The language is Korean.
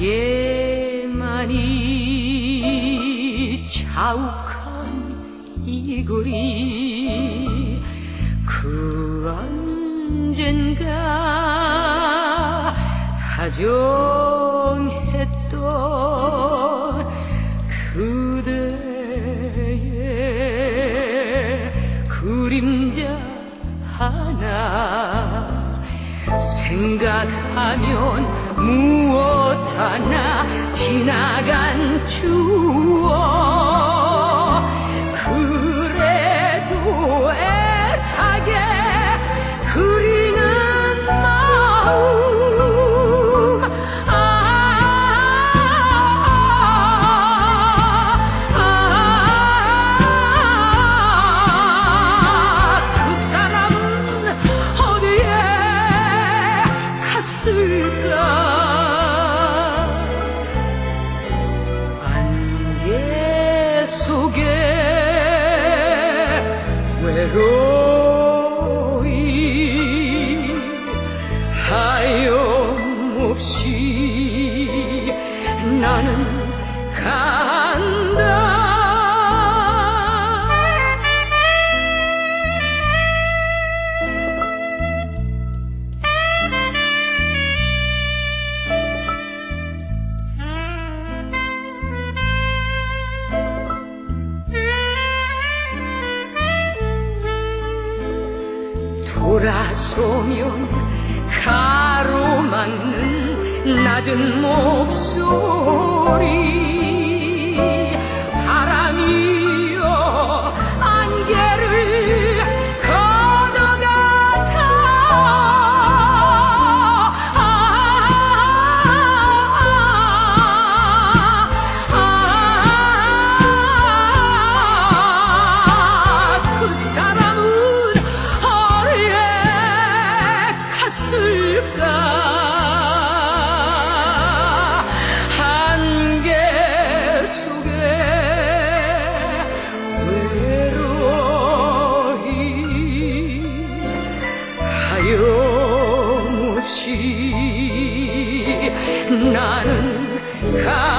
그게만이 자욱한 이고리 그 언젠가 다정했던 그대의 그림자 하나 생각하면 무엇 하나 지나간 추억 하염없이 나는 간 돌아서면 가로막는 낮은 목소리 사용 없이 나는 가